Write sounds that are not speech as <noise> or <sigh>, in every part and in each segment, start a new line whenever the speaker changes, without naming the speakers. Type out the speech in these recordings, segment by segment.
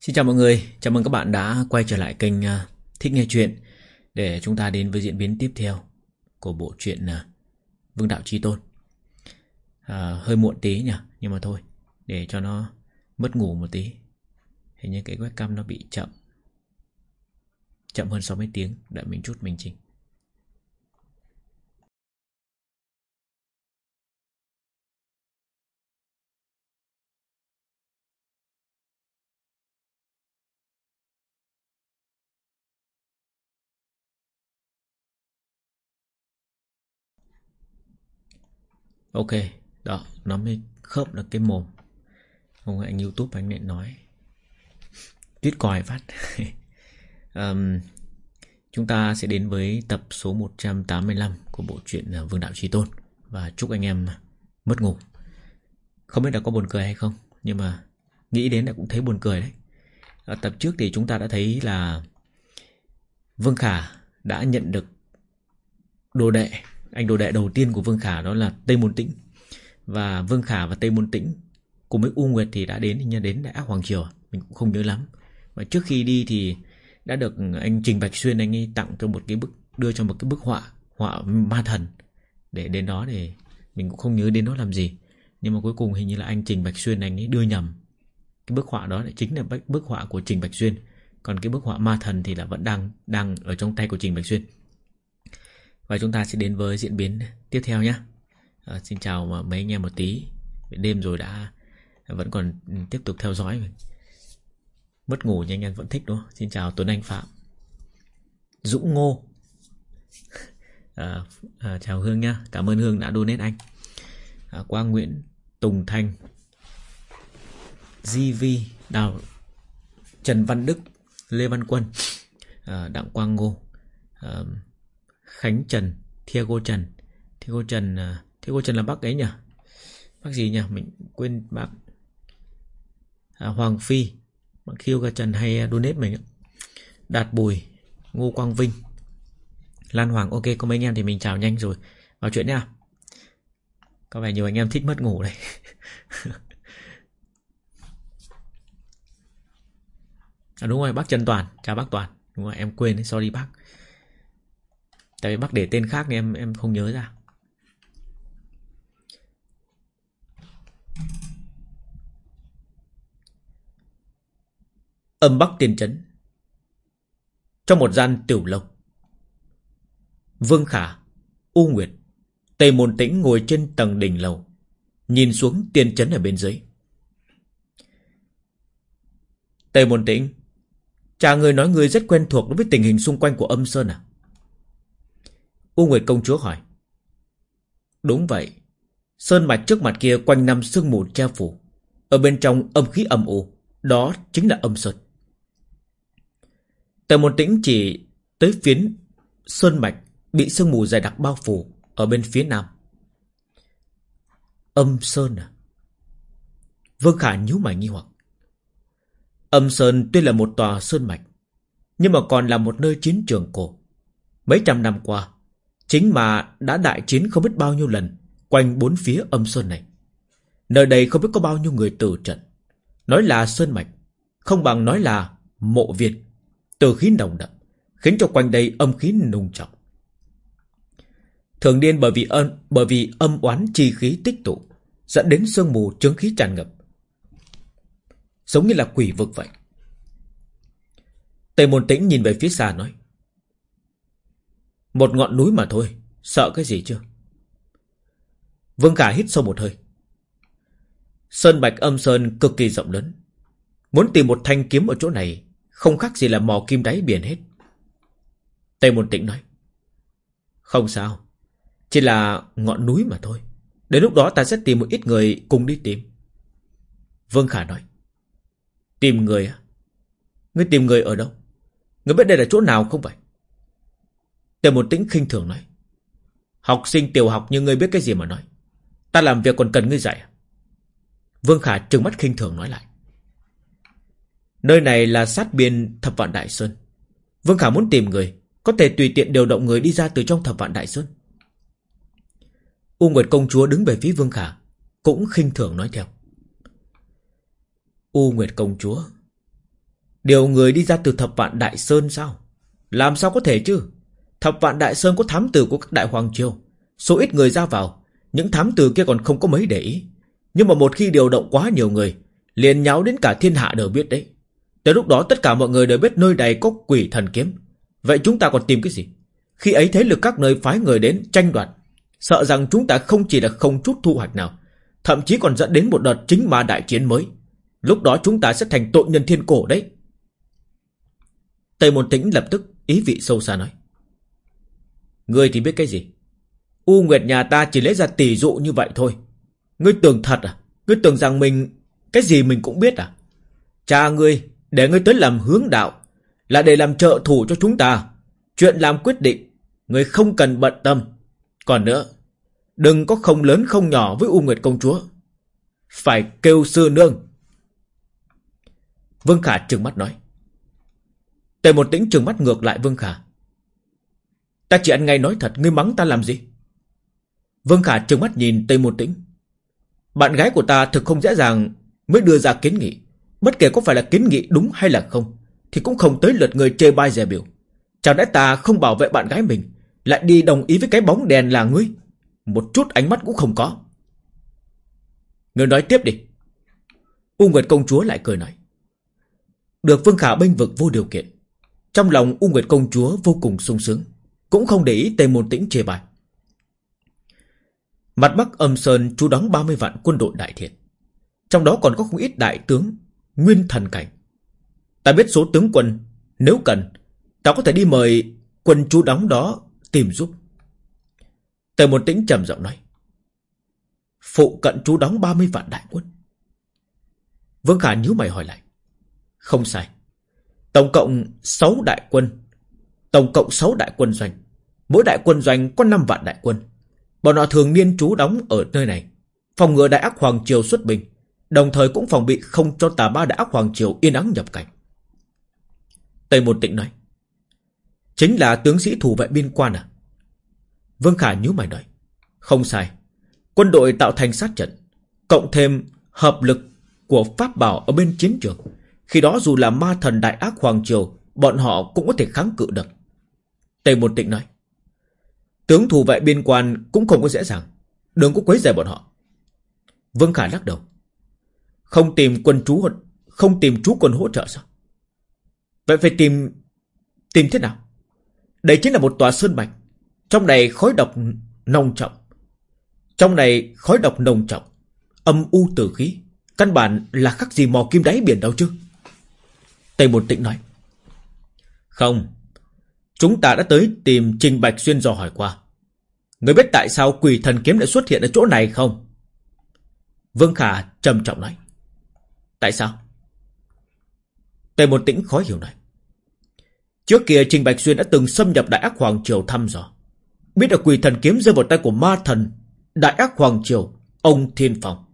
Xin chào mọi người, chào mừng các bạn đã quay trở lại kênh à, Thích Nghe Chuyện. Để chúng ta đến với diễn biến tiếp theo của bộ truyện à, Vương Đạo Chi Tôn. À, Hơi muộn tí nhỉ, nhưng mà thôi Để cho nó mất ngủ một tí. Hình như cái webcam nó bị chậm Chậm hơn 60 tiếng, đợi mình chút mình chỉnh. Ok, đó, nó mới khớp được cái mồm. Không anh Youtube anh lại nói. Tuyết còi phát. <laughs> Um, Chúng ta sẽ đến với tập số 185 của bộ truyện ờ, Vương Đạo Trí Tôn. Và chúc anh em mất ngủ. Không biết là có buồn cười hay không Nhưng mà nghĩ đến là cũng thấy buồn cười đấy. Ở tập trước thì chúng ta đã thấy là Vương Khả đã nhận được đồ đệ anh đồ đệ đầu tiên của Vương Khả đó là Tây Môn Tĩnh. Và Vương Khả và Tây Môn Tĩnh Cùng với U Nguyệt thì đã đến như đến đã Hoàng Triều, Mình cũng không nhớ lắm. Và trước khi đi thì Đã được anh Trình Bạch Xuyên anh ấy tặng cho một cái bức, Đưa cho một cái bức họa Họa ma thần Để đến đó để Mình cũng không nhớ đến đó làm gì. Nhưng mà cuối cùng hình như là anh Trình Bạch Xuyên anh ấy đưa nhầm Cái bức họa đó lại chính là bức họa của Trình Bạch Xuyên. Còn cái bức họa ma thần thì là vẫn đang đang ở trong tay của Trình Bạch Xuyên và chúng ta sẽ đến với diễn biến tiếp theo nhé. À, Xin chào mấy anh em một tí. Đêm rồi đã Vẫn còn tiếp tục theo dõi. Mất ngủ nhưng anh em vẫn thích đúng không? Xin chào Tuấn Anh Phạm. Dũng Ngô. À, <laughs> à, Chào Hương nhá. Cảm ơn Hương đã donate anh. À, Quang Nguyễn Tùng Thanh. Di Vi Đào. Trần Văn Đức. Lê Văn Quân. À, Đặng Quang Ngô. À, Khánh Trần Thiago Trần. Thiago Trần à, Thiago Trần là bác ấy nhỉ? Bác gì nhỉ? Mình quên bác. À, Hoàng Phi. Bác Thiago Trần hay à, donate mình Đạt Bùi Ngô Quang Vinh. Lan Hoàng ok có mấy anh em thì mình chào nhanh rồi. Vào chuyện nha Có vẻ nhiều anh em thích mất ngủ đây <laughs> À đúng rồi bác Trần Toàn. Chào bác Toàn. Đúng rồi em quên đấy sorry bác. Tại vì bác để tên khác em em không nhớ ra. Âm Bắc Tiên Trấn Trong một gian tiểu lộc, Vương Khả, U Nguyệt tây Môn Tĩnh ngồi trên tầng đỉnh lầu, Nhìn xuống tiên trấn ở bên dưới. Tây Môn Tĩnh Cha người nói người rất quen thuộc đối với tình hình xung quanh của âm Sơn à? U Nguyệt công chúa hỏi. Đúng vậy. Sơn mạch trước mặt kia quanh năm sương mù che phủ. Ở bên trong âm khí âm u. Đó chính là âm sơn. Tề một tĩnh chỉ tới phiến Sơn mạch bị sương mù dày đặc bao phủ ở bên phía nam. Âm sơn à? Vương Khả nhíu mày nghi hoặc. Âm Sơn tuy là một tòa sơn mạch, nhưng mà còn là một nơi chiến trường cổ. Mấy trăm năm qua, Chính mà đã đại chiến không biết bao nhiêu lần Quanh bốn phía âm sơn này. Nơi đây không biết có bao nhiêu người tử trận. Nói là sơn mạch Không bằng nói là mộ việt Từ khí nồng đậm Khiến cho quanh đây âm khí nung trọng. Thường niên bởi vì âm bởi vì âm oán chi khí tích tụ dẫn đến sương mù chướng khí tràn ngập, giống như là quỷ vực vậy. Tề Môn Tĩnh nhìn về phía xa nói: một ngọn núi mà thôi, Sợ cái gì chưa? Vương Khả hít sâu một hơi. Sơn Bạch âm Sơn cực kỳ rộng lớn. Muốn tìm một thanh kiếm ở chỗ này, Không khác gì là mò kim đáy biển hết. Tây Môn Tĩnh nói, Không sao, Chỉ là ngọn núi mà thôi. Đến lúc đó ta sẽ tìm một ít người cùng đi tìm. Vương Khả nói, Tìm người á? Ngươi tìm người ở đâu? Ngươi biết đây là chỗ nào không vậy Tề một tĩnh khinh thường nói. Học sinh tiểu học như ngươi biết cái gì mà nói. Ta làm việc còn cần ngươi dạy? À? Vương Khả trừng mắt khinh thường nói lại. Nơi này là sát biên thập vạn Đại Sơn. Vương Khả muốn tìm người, có thể tùy tiện điều động người đi ra từ trong thập vạn Đại Sơn. U Nguyệt công chúa đứng về phía Vương Khả, cũng khinh thường nói theo. U Nguyệt công chúa, Điều người đi ra từ thập vạn Đại Sơn sao Làm sao có thể chứ Thập vạn Đại Sơn có thám tử của các đại hoàng triều. Số ít người ra vào, Những thám tử kia còn không có mấy để ý. Nhưng mà một khi điều động quá nhiều người, liền nháo đến cả thiên hạ đều biết đấy. Tới lúc đó tất cả mọi người đều biết nơi này có quỷ thần kiếm. Vậy chúng ta còn tìm cái gì? Khi ấy thế lực các nơi phái người đến tranh đoạt, Sợ rằng chúng ta không chỉ là không chút thu hoạch nào, Thậm chí còn dẫn đến một đợt chính ma đại chiến mới. Lúc đó chúng ta sẽ thành tội nhân thiên cổ đấy. Tây Môn Tĩnh lập tức ý vị sâu xa nói. Ngươi thì biết cái gì? U Nguyệt nhà ta chỉ lấy ra tỷ dụ như vậy thôi. Ngươi tưởng thật à? Ngươi tưởng rằng mình, Cái gì mình cũng biết à? Cha ngươi, để ngươi tới làm hướng đạo, Là để làm trợ thủ cho chúng ta. Chuyện làm quyết định, Ngươi không cần bận tâm. Còn nữa, Đừng có không lớn không nhỏ với U Nguyệt công chúa. Phải kêu sư nương. Vương Khả trừng mắt nói. Tề một tĩnh trừng mắt ngược lại Vương Khả. Ta chỉ ăn ngay nói thật, Ngươi mắng ta làm gì? Vương Khả trừng mắt nhìn Tây Môn Tĩnh. Bạn gái của ta thực không dễ dàng Mới đưa ra kiến nghị. Bất kể có phải là kiến nghị đúng hay là không, Thì cũng không tới lượt người chê bai dè biểu. Chẳng lẽ ta không bảo vệ bạn gái mình, Lại đi đồng ý với cái bóng đèn là ngươi? Một chút ánh mắt cũng không có. Ngươi nói tiếp đi. U Nguyệt công chúa lại cười nói. Được Vương Khả bênh vực vô điều kiện, Trong lòng U Nguyệt công chúa vô cùng sung sướng. Cũng không để ý Tề Môn Tĩnh chê bai. Mặt Bắc âm Sơn chú đóng 30 vạn quân đội đại thiện. Trong đó còn có không ít đại tướng, Nguyên thần cảnh. Ta biết số tướng quân, Nếu cần, Ta có thể đi mời quân chú đóng đó Tìm giúp. Tề Môn tĩnh trầm giọng nói. Phụ cận chú đóng 30 vạn đại quân. Vương Khả nhíu mày hỏi lại. Không sai. Tổng cộng 6 đại quân Tổng cộng 6 đại quân doanh. Mỗi đại quân doanh có 5 vạn đại quân. Bọn họ thường niên trú đóng ở nơi này, Phòng ngừa đại ác Hoàng Triều xuất binh, Đồng thời cũng phòng bị không cho tà ba đại ác Hoàng Triều yên ắng nhập cảnh. Tây Môn Tịnh nói, Chính là tướng sĩ thủ vệ biên quan à? Vương Khả nhíu mày nói, Không sai. Quân đội tạo thành sát trận, Cộng thêm hợp lực của Pháp Bảo ở bên chiến trường. Khi đó dù là ma thần đại ác Hoàng Triều, Bọn họ cũng có thể kháng cự được. Tề Môn Tịnh nói. Tướng thủ vệ biên quan cũng không có dễ dàng. Đừng có quấy rầy bọn họ. Vương Khả lắc đầu. Không tìm quân chú Không tìm chú quân hỗ trợ sao? Vậy phải tìm Tìm thế nào? Đây chính là một tòa sơn mạch. Trong này khói độc nồng trọng. Trong này khói độc nồng trọng. Âm u tử khí. Căn bản là khắc gì mò kim đáy biển đâu chứ? Tây Môn tĩnh nói. Không Chúng ta đã tới tìm Trình Bạch Xuyên dò hỏi qua Người biết tại sao quỷ thần kiếm lại xuất hiện ở chỗ này không? Vương Khả trầm trọng nói. Tại sao? Tề một tĩnh khó hiểu nói. Trước kia Trình Bạch Xuyên đã từng xâm nhập Đại Ác Hoàng Triều thăm dò. Biết được quỷ thần kiếm rơi vào tay của ma thần Đại Ác Hoàng Triều, ông Thiên Phong.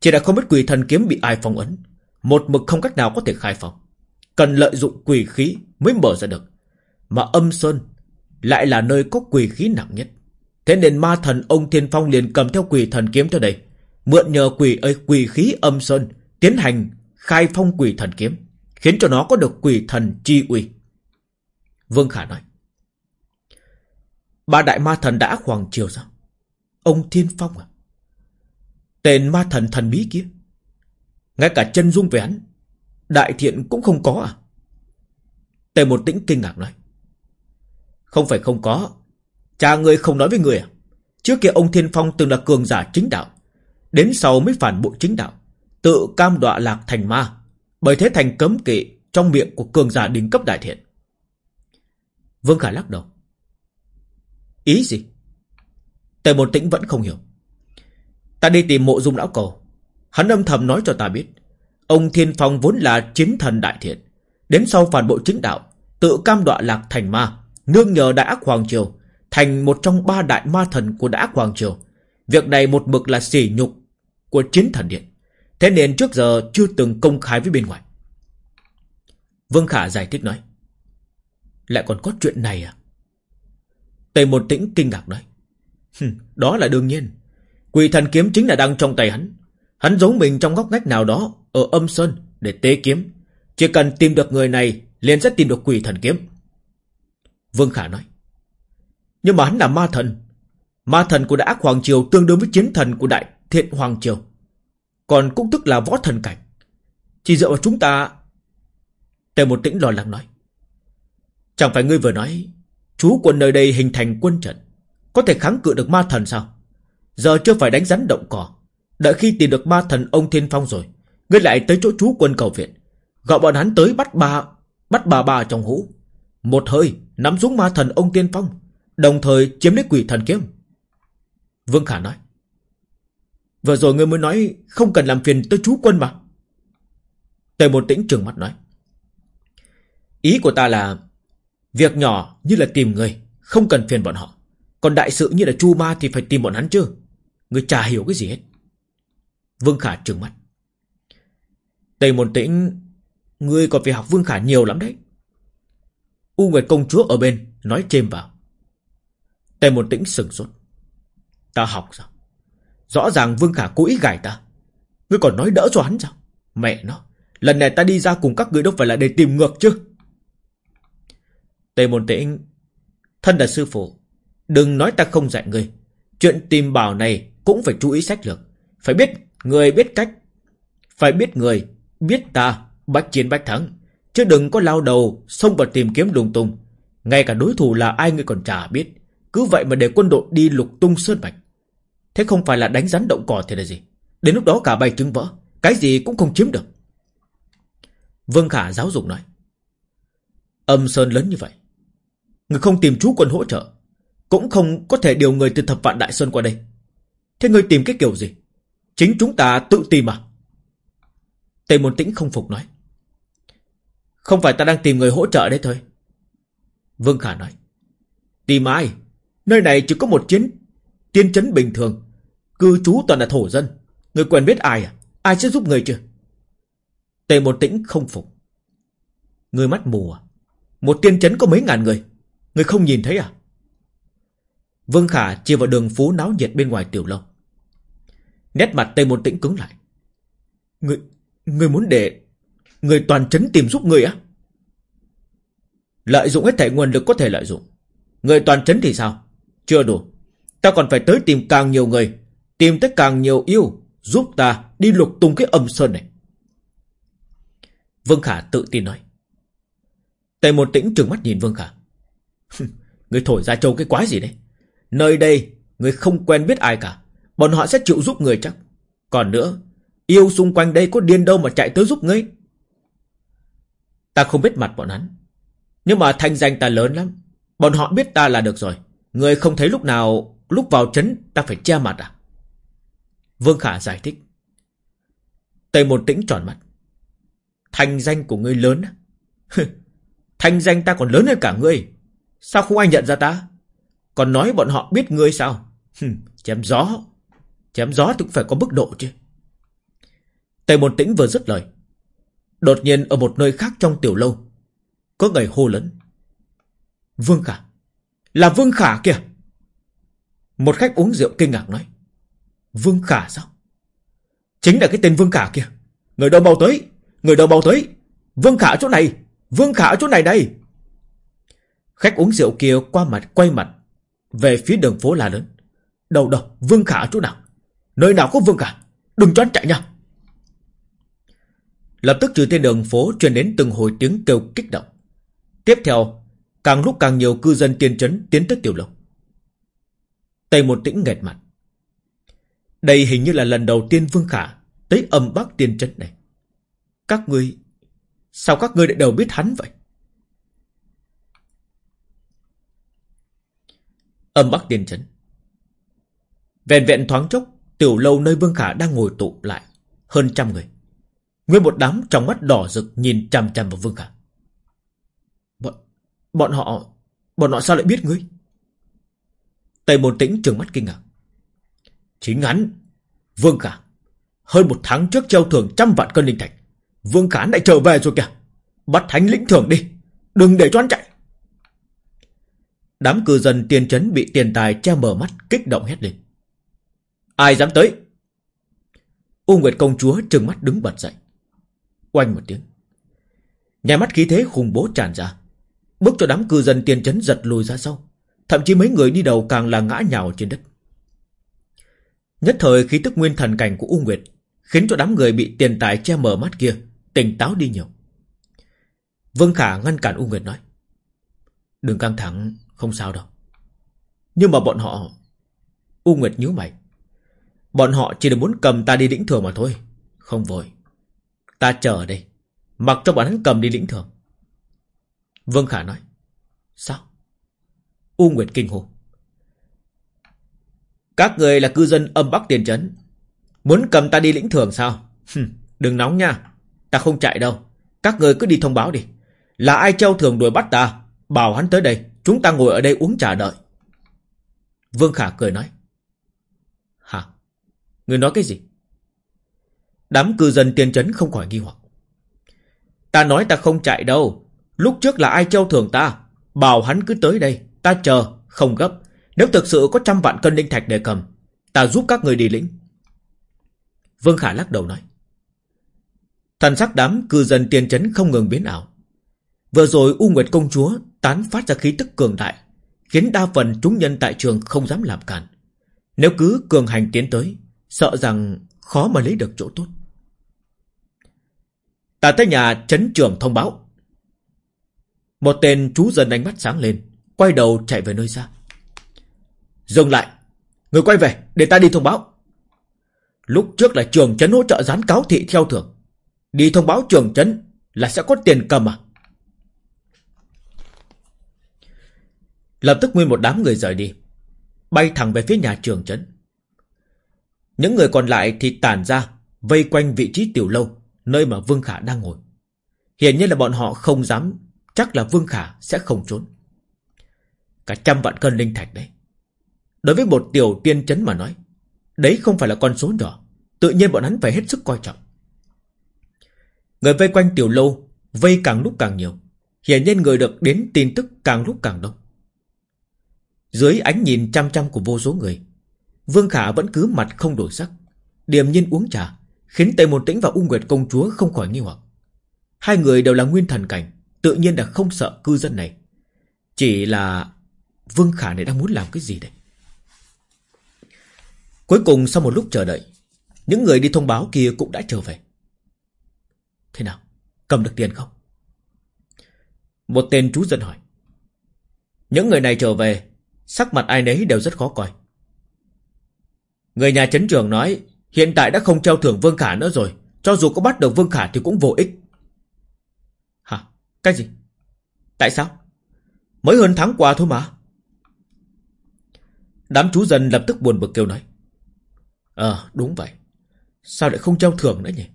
Chỉ là không biết quỷ thần kiếm bị ai phong ấn. Một mực không cách nào có thể khai phong. Cần lợi dụng quỷ khí mới mở ra được. Mà âm sơn lại là nơi có quỷ khí nặng nhất. Thế nên ma thần ông Thiên Phong liền cầm theo quỷ thần kiếm tới đây. Mượn nhờ quỷ ấy quỷ khí âm sơn tiến hành khai phong quỷ thần kiếm. Khiến cho nó có được quỷ thần chi uy. Vương Khả nói. Ba đại ma thần đã hoàng triều sao? Ông Thiên Phong à? Tên ma thần thần bí kia. Ngay cả chân dung về hắn. Đại thiện cũng không có à? Tề một tĩnh kinh ngạc nói. Không phải không có. Cha ngươi không nói với người à? Trước kia ông Thiên Phong từng là cường giả chính đạo. Đến sau mới phản bội chính đạo. Tự cam đọa lạc thành ma. Bởi thế thành cấm kỵ trong miệng của cường giả đỉnh cấp đại thiện. Vương Khả lắc đầu. Ý gì? Tề Môn tĩnh vẫn không hiểu. Ta đi tìm mộ dung lão cầu. Hắn âm thầm nói cho ta biết. Ông Thiên Phong vốn là chiến thần đại thiện. Đến sau phản bội chính đạo. Tự cam đọa lạc thành ma. Nương nhờ đại ác Hoàng Triều, Thành một trong ba đại ma thần của đại ác Hoàng Triều. Việc này một mực là sỉ nhục Của chiến thần điện. Thế nên trước giờ chưa từng công khai với bên ngoài. Vương Khả giải thích nói, Lại còn có chuyện này à? Tề một tĩnh kinh ngạc nói Đó là đương nhiên. Quỷ thần kiếm chính là đang trong tay hắn. Hắn giấu mình trong góc ngách nào đó Ở âm sơn để tế kiếm. Chỉ cần tìm được người này, liền sẽ tìm được quỷ thần kiếm. Vương Khả nói. Nhưng mà hắn là ma thần. Ma thần của Đại Ác Hoàng Triều tương đương với chiến thần của Đại Thiện Hoàng Triều. Còn cũng tức là võ thần cảnh. Chỉ dựa vào chúng ta, Tề một tĩnh lo lắng nói. Chẳng phải ngươi vừa nói, Chú quân nơi đây hình thành quân trận, Có thể kháng cự được ma thần sao? Giờ chưa phải đánh rắn động cỏ. Đợi khi tìm được ma thần ông Thiên Phong rồi, Ngươi lại tới chỗ chú quân cầu viện. Gọi bọn hắn tới bắt bà Bắt bà bà trong hũ. Một hơi nắm xuống ma thần ông Tiên Phong, Đồng thời chiếm lấy quỷ thần kiếm. Vương Khả nói, Vừa rồi ngươi mới nói Không cần làm phiền tới chú quân mà. Tề một tĩnh trừng mắt nói, Ý của ta là Việc nhỏ như là tìm người, Không cần phiền bọn họ. Còn đại sự như là chu ma thì phải tìm bọn hắn chứ. Người chả hiểu cái gì hết. Vương Khả trừng mắt Tây Môn Tĩnh, Ngươi còn phải học Vương Khả nhiều lắm đấy. U Nguyệt Công Chúa ở bên, Nói chêm vào. Tề Môn Tĩnh sừng sốt. Ta học sao? Rõ ràng Vương Khả cố ý gài ta. Ngươi còn nói đỡ cho hắn sao? Mẹ nó, Lần này ta đi ra cùng các ngươi đâu phải là để tìm ngược chứ. Tề môn tĩnh, Thân là sư phụ, Đừng nói ta không dạy ngươi. Chuyện tìm bảo này cũng phải chú ý sách lược. Phải biết người biết cách, Phải biết người, Biết ta, Bách chiến bách thắng. Chứ đừng có lao đầu, Xông vào tìm kiếm lung tung. Ngay cả đối thủ là ai ngươi còn chả biết. Cứ vậy mà để quân đội đi lục tung sơn mạch Thế không phải là đánh rắn động cỏ thì là gì? Đến lúc đó cả bay trứng vỡ, Cái gì cũng không chiếm được. Vương Khả giáo dục nói, Âm sơn lớn như vậy Người không tìm chú quân hỗ trợ, Cũng không có thể điều người từ thập vạn đại sơn qua đây. Thế người tìm cái kiểu gì? Chính chúng ta tự tìm à? Tề môn tĩnh không phục nói không phải ta đang tìm người hỗ trợ đấy thôi. Vương Khả nói. Tìm ai Nơi này chỉ có một chiến Tiên chấn bình thường. Cư trú toàn là thổ dân. Người quen biết ai à? Ai sẽ giúp người chưa Tề một tĩnh không phục. Người mắt mù à? Một tiên chấn có mấy ngàn người. Người không nhìn thấy à? Vương Khả chia vào đường phố náo nhiệt bên ngoài tiểu lâu. Nét mặt Tề Môn tĩnh cứng lại. Người, người muốn để Người toàn chấn tìm giúp người á? Lợi dụng hết thể nguồn lực có thể lợi dụng. Người toàn chấn thì sao? Chưa đủ. Ta còn phải tới tìm càng nhiều người, Tìm tới càng nhiều yêu, Giúp ta đi lục tung cái âm sơn này. Vương Khả tự tin nói. Tề một tĩnh trừng mắt nhìn Vương Khả. Người thổi ra châu cái quái gì đấy? Nơi đây, Người không quen biết ai cả. Bọn họ sẽ chịu giúp người chắc. Còn nữa, Yêu xung quanh đây có điên đâu mà chạy tới giúp ngươi? Ta không biết mặt bọn hắn. Nhưng mà thanh danh ta lớn lắm. Bọn họ biết ta là được rồi. Người không thấy lúc nào, Lúc vào trấn ta phải che mặt à? Vương Khả giải thích. Tây Môn tĩnh tròn mặt. Thanh danh của ngươi lớn Thanh danh ta còn lớn hơn cả ngươi. Sao không ai nhận ra ta? Còn nói bọn họ biết ngươi sao? Chém gió. Chém gió thì cũng phải có mức độ chứ. Tề Môn tĩnh vừa dứt lời Đột nhiên ở một nơi khác trong tiểu lâu. Có người hô lớn. Vương Khả. Là Vương Khả kìa. Một khách uống rượu kinh ngạc nói. Vương Khả sao? Chính là cái tên Vương Khả kìa. Người đâu bao tới? Người đâu bao tới? Vương Khả ở chỗ này. Vương Khả ở chỗ này đây. Khách uống rượu kia qua mặt, quay mặt. Về phía đường phố là lớn. Đầu đầu Vương Khả ở chỗ nào? Nơi nào có Vương Khả? Đừng cho chạy nha. Lập tức từ trên đường phố truyền đến từng hồi tiếng kêu kích động. Tiếp theo, Càng lúc càng nhiều cư dân tiên trấn tiến tới tiểu lộc Tây một tĩnh nghẹt mặt. Đây hình như là lần đầu tiên Vương Khả Tới âm bắc tiên trấn này. Các ngươi, Sao các ngươi lại đều biết hắn vậy? Âm bắc tiên trấn. Vẹn vẹn thoáng chốc, Tiểu lâu nơi Vương Khả đang ngồi tụ lại Hơn trăm người. Nguyên một đám trong mắt đỏ rực Nhìn chằm chằm vào Vương Khả. Bọn, bọn họ Bọn họ sao lại biết ngươi? Tây Môn Tĩnh trừng mắt kinh ngạc. Chính hắn Vương Khả Hơn một tháng trước treo thưởng trăm vạn cân linh thạch Vương Khả lại trở về rồi kìa. Bắt thánh lĩnh thưởng đi Đừng để cho hắn chạy. Đám cư dân tiền trấn bị tiền tài che mở mắt kích động hét lên. Ai dám tới? U Nguyệt công chúa trừng mắt đứng bật dậy. Oanh một tiếng. Nhà mắt khí thế khủng bố tràn ra. Bước cho đám cư dân tiên chấn giật lùi ra sau. Thậm chí mấy người đi đầu càng là ngã nhào trên đất. Nhất thời khí tức nguyên thần cảnh của U Nguyệt Khiến cho đám người bị tiền tài che mờ mắt kia Tỉnh táo đi nhiều. Vương Khả ngăn cản U Nguyệt nói Đừng căng thẳng Không sao đâu. Nhưng mà bọn họ U Nguyệt nhíu mày, Bọn họ chỉ là muốn cầm ta đi đĩnh thừa mà thôi, Không vội. Ta chờ ở đây. Mặc cho bọn hắn cầm đi lĩnh thưởng. Vương Khả nói, Sao? U Nguyệt kinh hồ Các người là cư dân âm Bắc Tiền Trấn, Muốn cầm ta đi lĩnh thưởng sao? Đừng nóng nha, Ta không chạy đâu. Các người cứ đi thông báo đi. Là ai treo thường đuổi bắt ta, Bảo hắn tới đây, Chúng ta ngồi ở đây uống trà đợi. Vương Khả cười nói, Hả? Người nói cái gì? Đám cư dân tiên trấn không khỏi nghi hoặc. Ta nói ta không chạy đâu. Lúc trước là ai treo thường ta? Bảo hắn cứ tới đây Ta chờ không gấp. Nếu thực sự có trăm vạn cân linh thạch để cầm Ta giúp các người đi lĩnh. Vương Khả lắc đầu nói. Thần sắc đám cư dân tiên trấn không ngừng biến ảo. Vừa rồi U Nguyệt công chúa tán phát ra khí tức cường đại, khiến đa phần chúng nhân tại trường không dám làm cản. Nếu cứ cường hành tiến tới, sợ rằng khó mà lấy được chỗ tốt. Ta tới nhà trấn trưởng thông báo. Một tên chú dân ánh mắt sáng lên, quay đầu chạy về nơi xa. Dừng lại, người quay về để ta đi thông báo. Lúc trước là trường trấn hỗ trợ gián cáo thị theo thưởng. Đi thông báo trường trấn là sẽ có tiền cầm à? Lập tức nguyên một đám người rời đi Bay thẳng về phía nhà trường trấn Những người còn lại thì tản ra Vây quanh vị trí tiểu lâu Nơi mà Vương Khả đang ngồi. Hiển nhiên là bọn họ không dám, Chắc là Vương Khả sẽ không trốn. Cả trăm vạn cân linh thạch đấy. Đối với một tiểu tiên chấn mà nói, Đấy không phải là con số nhỏ, Tự nhiên bọn hắn phải hết sức coi trọng. Người vây quanh tiểu lâu, Vây càng lúc càng nhiều, Hiển nhiên người được đến tin tức càng lúc càng đông. Dưới ánh nhìn chăm chăm của vô số người, Vương Khả vẫn cứ mặt không đổi sắc, Điềm nhiên uống trà Khiến Tề Môn Tĩnh và Ung Nguyệt Công Chúa không khỏi nghi hoặc. Hai người đều là nguyên thần cảnh, Tự nhiên là không sợ cư dân này. Chỉ là Vương Khả này đang muốn làm cái gì đây? Cuối cùng sau một lúc chờ đợi, Những người đi thông báo kia cũng đã trở về. Thế nào? Cầm được tiền không? Một tên chú dân hỏi. Những người này trở về, Sắc mặt ai nấy đều rất khó coi. Người nhà chấn trường nói Hiện tại đã không treo thưởng Vương Khả nữa rồi Cho dù có bắt được Vương Khả thì cũng vô ích Hả? Cái gì? Tại sao? Mới hơn tháng qua thôi mà Đám chú dân lập tức buồn bực kêu nói Ờ đúng vậy Sao lại không treo thưởng nữa nhỉ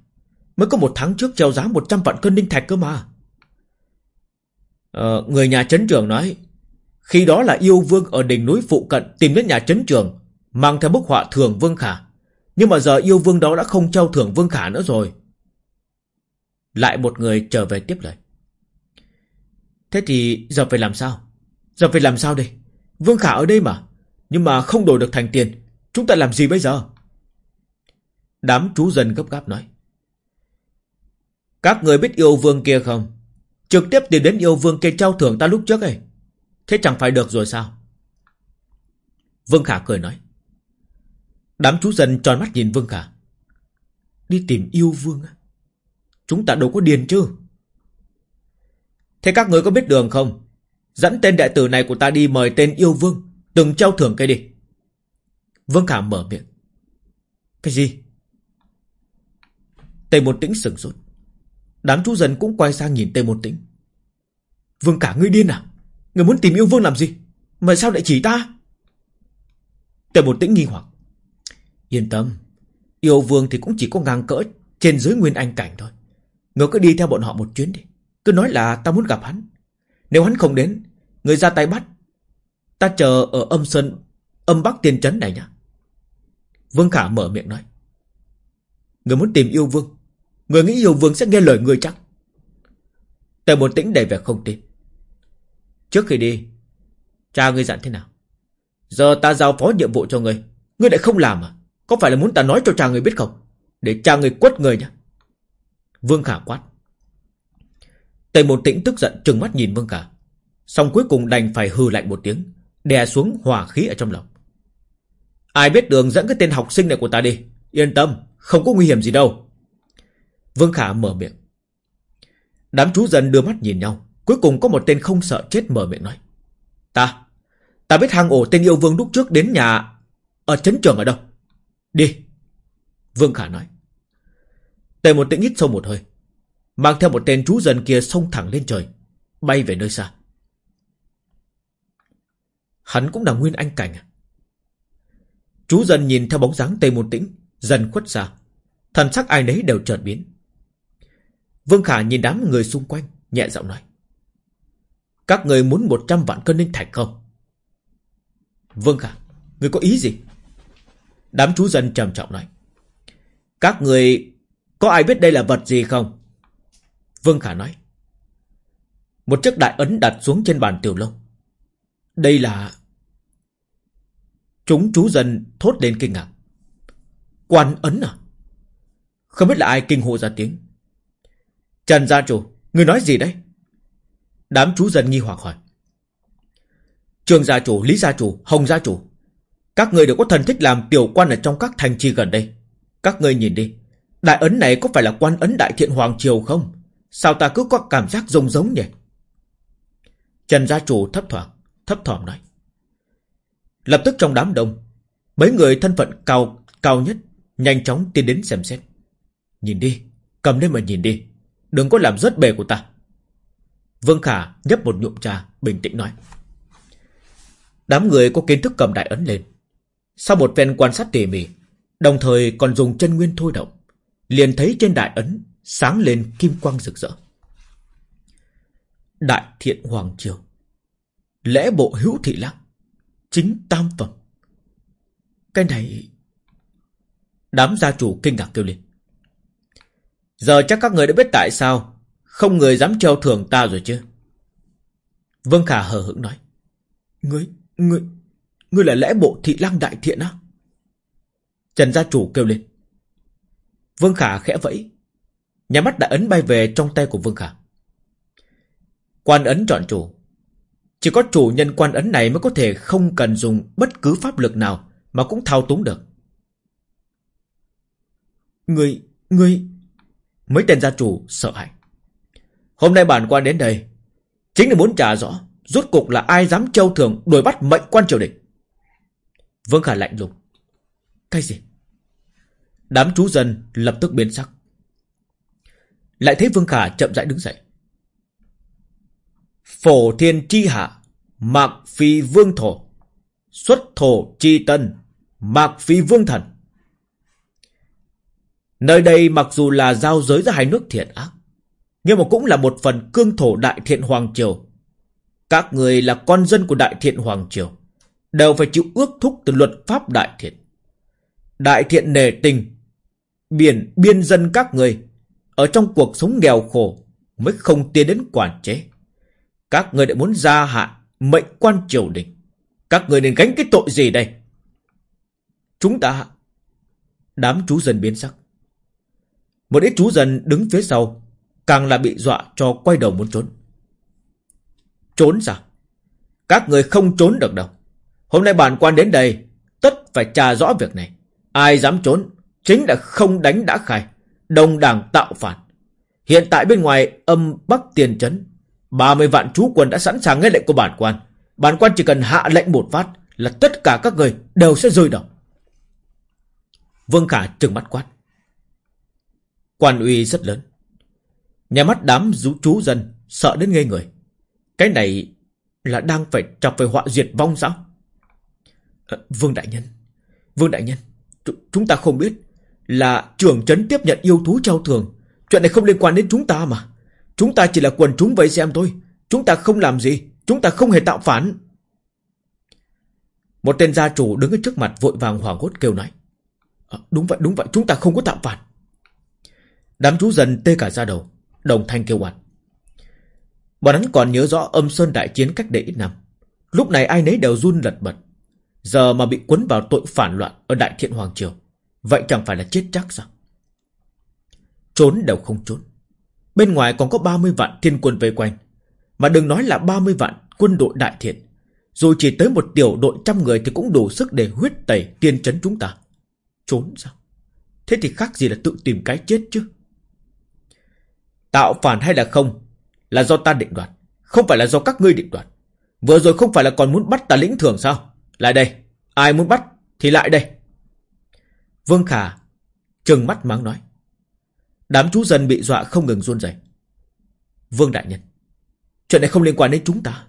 Mới có một tháng trước treo giá 100 vạn cân đinh thạch cơ mà Ờ, người nhà chấn trường nói khi đó là yêu vương ở đỉnh núi phụ cận tìm đến nhà chấn trường, mang theo bức họa thưởng Vương Khả. Nhưng mà giờ yêu vương đó đã không trao thưởng Vương Khả nữa rồi. Lại một người trở về tiếp lời. Thế thì giờ phải làm sao? Giờ phải làm sao đây? Vương Khả ở đây mà. Nhưng mà không đổi được thành tiền. Chúng ta làm gì bây giờ? Đám chú dân gấp gáp nói. Các người biết yêu vương kia không? Trực tiếp tìm đến yêu vương kia trao thưởng ta lúc trước ấy. Thế chẳng phải được rồi sao Vương Khả cười nói Đám chú dân tròn mắt nhìn Vương Khả. Đi tìm yêu vương á. Chúng ta đâu có điền chứ? Thế các người có biết đường không? Dẫn tên đệ tử này của ta đi mời tên yêu vương, Từng trao thưởng cây đi. Vương Khả mở miệng. Cái gì? Tề một tĩnh sừng sốt. Đám chú dân cũng quay sang nhìn Tề một tĩnh. Vương Khả, ngươi điên à? Người muốn tìm yêu vương làm gì? Mà sao lại chỉ ta? Tề một tĩnh nghi hoặc. Yên tâm, Yêu vương thì cũng chỉ có ngang cỡ Trên dưới nguyên anh cảnh thôi. Người cứ đi theo bọn họ một chuyến đi. Cứ nói là ta muốn gặp hắn. Nếu hắn không đến, Người ra tay bắt. Ta chờ ở âm sơn, Âm bắc tiên trấn này nhá. Vương Khả mở miệng nói. Người muốn tìm yêu vương. Người nghĩ yêu vương sẽ nghe lời người chắc. Tề một tĩnh đầy vẻ không tin. Trước khi đi, Cha ngươi dặn thế nào? Giờ ta giao phó nhiệm vụ cho ngươi. Ngươi lại không làm à? Có phải là muốn ta nói cho cha người biết không Để cha người quất người nhá Vương Khả quát Tề Môn tĩnh tức giận trừng mắt nhìn Vương Khả. Xong cuối cùng đành phải hừ lạnh một tiếng, đè xuống hòa khí ở trong lòng. Ai biết đường dẫn cái tên học sinh này của ta đi. Yên tâm, không có nguy hiểm gì đâu. Vương Khả mở miệng. Đám chú dân đưa mắt nhìn nhau. Cuối cùng có một tên không sợ chết mở miệng nói. Ta, ta biết hang ổ tên yêu vương lúc trước đến nhà ở trấn trường ở đâu. Đi. Vương Khả nói. Tề một tĩnh hít sâu một hơi. Mang theo một tên chú dân kia xông thẳng lên trời. Bay về nơi xa. Hắn cũng là nguyên anh cảnh à? Chú dân nhìn theo bóng dáng Tề Môn Tĩnh, dần khuất xa. Thần sắc ai nấy đều chợt biến. Vương Khả nhìn đám người xung quanh, nhẹ giọng nói. Các người muốn 100 vạn cân linh thạch không? Vương Khả, người có ý gì? Đám chú dân trầm trọng nói. Các người có ai biết đây là vật gì không? Vương Khả nói. Một chiếc đại ấn đặt xuống trên bàn tiểu lông. Đây là... Chúng chú dân thốt lên kinh ngạc. Quan ấn à? Không biết là ai kinh hô ra tiếng. Trần gia chủ, người nói gì đấy? Đám chú dân nghi hoặc hỏi. Trường gia chủ, Lý gia chủ, Hồng gia chủ. Các người đều có thần thích làm tiểu quan ở trong các thành trì gần đây. Các người nhìn đi. Đại ấn này có phải là quan ấn đại thiện Hoàng Triều không? Sao ta cứ có cảm giác giống giống nhỉ? Trần gia chủ thấp thoảng, thấp thỏm nói. Lập tức trong đám đông, mấy người thân phận cao cao nhất nhanh chóng tiến đến xem xét. Nhìn đi, cầm lên mà nhìn đi, đừng có làm rớt bề của ta. Vương Khả nhấp một nhụm trà, bình tĩnh nói. Đám người có kiến thức cầm đại ấn lên. Sau một phen quan sát tỉ mỉ, đồng thời còn dùng chân nguyên thôi động, liền thấy trên đại ấn sáng lên kim quang rực rỡ. Đại thiện hoàng triều, lễ bộ hữu thị lăng, chính tam phẩm. Cái này... Đám gia chủ kinh ngạc kêu lên. Giờ chắc các người đã biết tại sao không người dám treo thưởng ta rồi chứ. Vương Khả hờ hững nói. Ngươi, ngươi, ngươi là lẽ bộ thị lăng đại thiện á? Trần gia chủ kêu lên. Vương Khả khẽ vẫy. Nhà mắt đã ấn bay về trong tay của Vương Khả. Quan ấn chọn chủ. Chỉ có chủ nhân quan ấn này mới có thể không cần dùng bất cứ pháp lực nào mà cũng thao túng được. Người, người... Mấy tên gia chủ sợ hãi. Hôm nay bản quan đến đây chính là muốn trả rõ rốt cục là ai dám châu thường đuổi bắt mệnh quan triều đình. Vương Khả lạnh lùng. Cái gì? Đám chú dân lập tức biến sắc. Lại thấy Vương Khả chậm rãi đứng dậy. Phổ thiên chi hạ, mạc phi vương thổ. Xuất thổ chi tân, mạc phi vương thần. Nơi đây mặc dù là giao giới giữa hai nước thiện ác, nhưng mà cũng là một phần cương thổ đại thiện Hoàng Triều. Các người là con dân của đại thiện Hoàng Triều, đều phải chịu ước thúc từ luật pháp đại thiện. Đại thiện nề tình, biển biên dân các người, ở trong cuộc sống nghèo khổ mới không tiến đến quản chế. Các người lại muốn gia hạn mệnh quan triều đình. Các người nên gánh cái tội gì đây? Chúng ta... Đám chú dân biến sắc. Một ít chú dân đứng phía sau, càng là bị dọa cho quay đầu muốn trốn. Trốn sao? Các người không trốn được đâu. Hôm nay bản quan đến đây, tất phải tra rõ việc này. Ai dám trốn, chính là không đánh đã khai, đồng đảng tạo phản. Hiện tại bên ngoài âm Bắc Tiền Trấn, 30 vạn chú quân đã sẵn sàng nghe lệnh của bản quan. Bản quan chỉ cần hạ lệnh một phát là tất cả các người đều sẽ rơi đầu. Vương Khả trừng mắt quát. Quan uy rất lớn. Nhà mắt đám rú chú dân sợ đến ngây người. Cái này là đang phải chọc về họa diệt vong sao? À, Vương Đại Nhân, Vương Đại Nhân, chúng ta không biết là trưởng trấn tiếp nhận yêu thú trao thường. Chuyện này không liên quan đến chúng ta mà. Chúng ta chỉ là quần chúng vậy xem thôi. Chúng ta không làm gì. Chúng ta không hề tạo phản. Một tên gia chủ đứng ở trước mặt vội vàng hoảng hốt kêu nói. À, ờ, đúng vậy, đúng vậy, chúng ta không có tạo phản. Đám chú dần tê cả ra đầu, đồng thanh kêu oan. Bọn hắn còn nhớ rõ âm sơn đại chiến cách đây ít năm. Lúc này ai nấy đều run lật bật. Giờ mà bị cuốn vào tội phản loạn ở Đại Thiện Hoàng Triều. Vậy chẳng phải là chết chắc sao? Trốn đều không trốn. Bên ngoài còn có 30 vạn thiên quân vây quanh, Mà đừng nói là 30 vạn quân đội đại thiện Dù chỉ tới một tiểu đội trăm người Thì cũng đủ sức để huyết tẩy tiên trấn chúng ta Trốn sao Thế thì khác gì là tự tìm cái chết chứ Tạo phản hay là không Là do ta định đoạt, Không phải là do các ngươi định đoạt Vừa rồi không phải là còn muốn bắt ta lĩnh thưởng sao lại đây Ai muốn bắt thì lại đây. Vương Khả trừng mắt mắng nói. Đám chú dân bị dọa không ngừng run rẩy. Vương Đại Nhân Chuyện này không liên quan đến chúng ta.